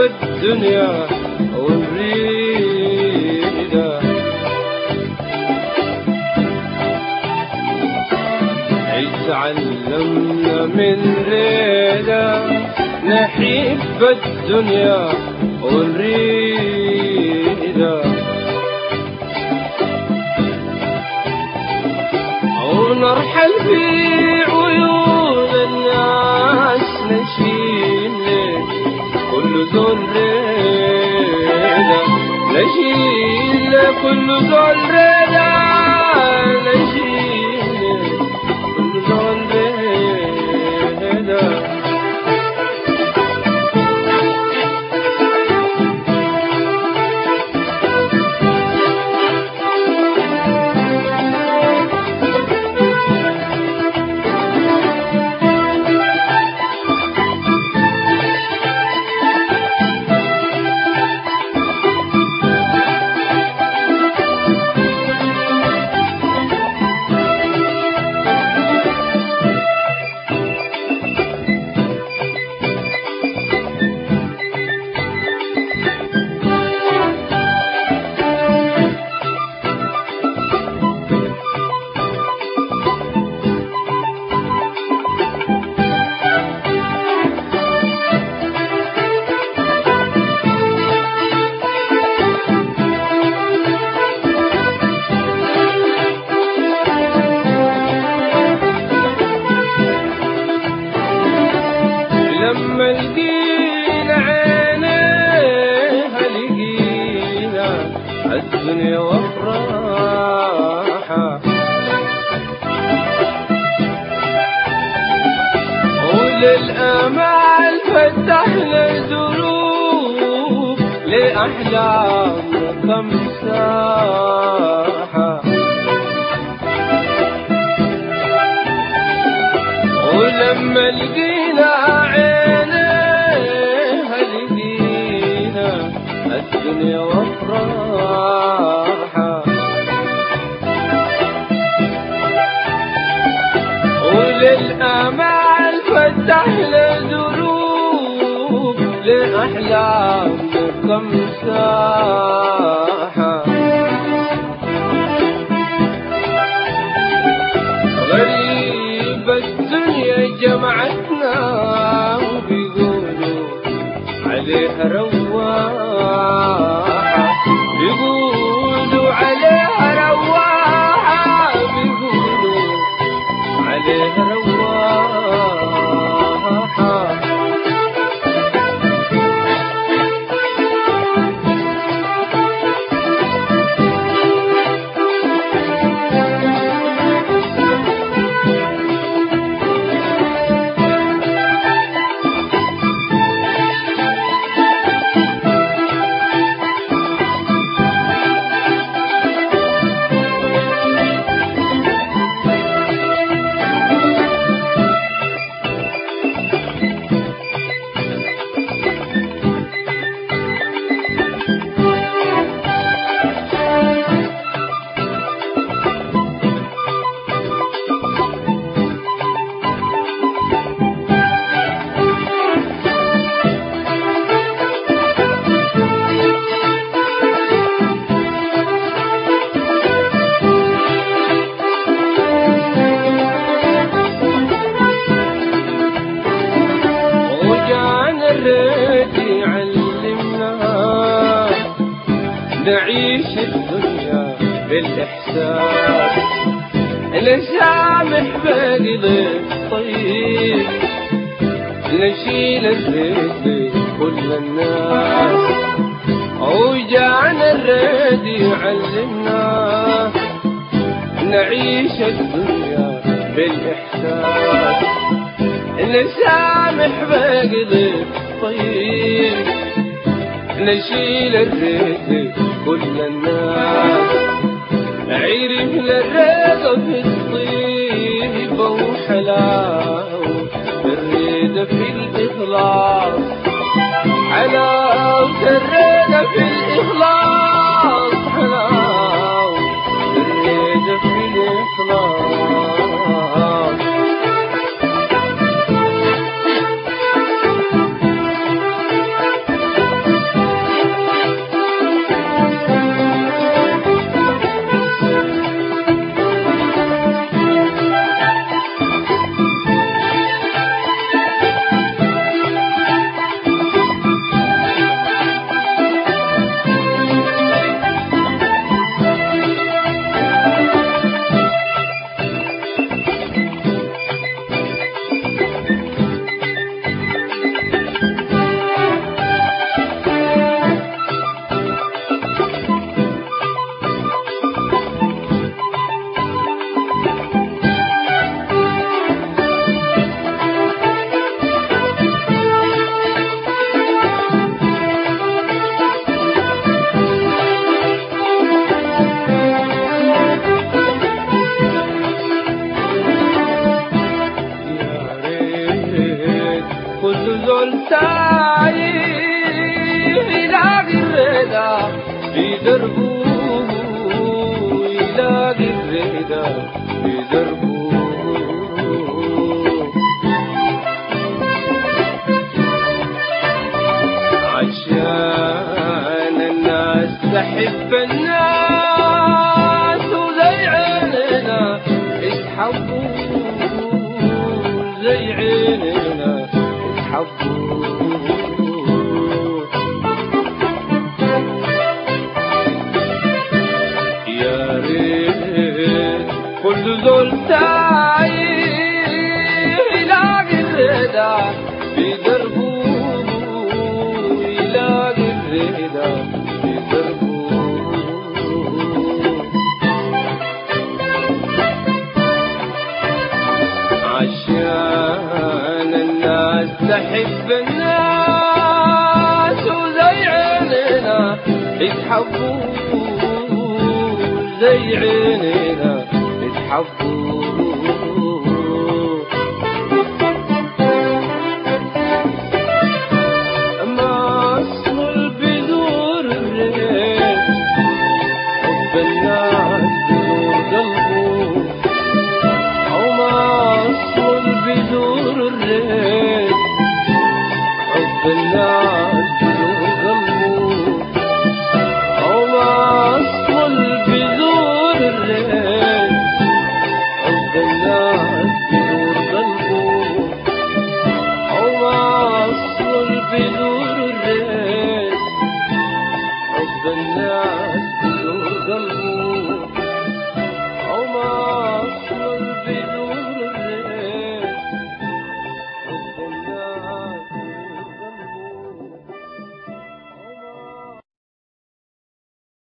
الدنيا ونريدها تعلمنا من ريدها نحب الدنيا ونريدها ونرحل في ريدة نشيل كل ذل ريدة نشيل الدنيا وافراحها وللأمال فتحنا دروب لاحلامنا كم ساحه ولما لقينا عينيها لقينا الدنيا وللامال فتحنا دروب لاحلامنا كم ساحة؟ غريب الدنيا جمعتنا وبيقولوا عليها رواحة. بيقولوا الدنيا بالإحساس. نسامح بقلب طيب. نشيل الريت كل الناس. وجانا الريت يعلمنا. نعيش الدنيا بالإحساس. نسامح بقلب طيب. نشيل الريت كل الناس عرفنا الريضة في الطيبة وحلاوة. الريدة في الإخلاص. حلاوة الريدة في الإخلاص. الرضا في دربه عشان الناس تحب الناس وزي عيننا يتحبوا زي عيننا يتحبوا الناس تحب الناس وزي عيننا يتحبوا زي عيننا يتحبوا Yeah.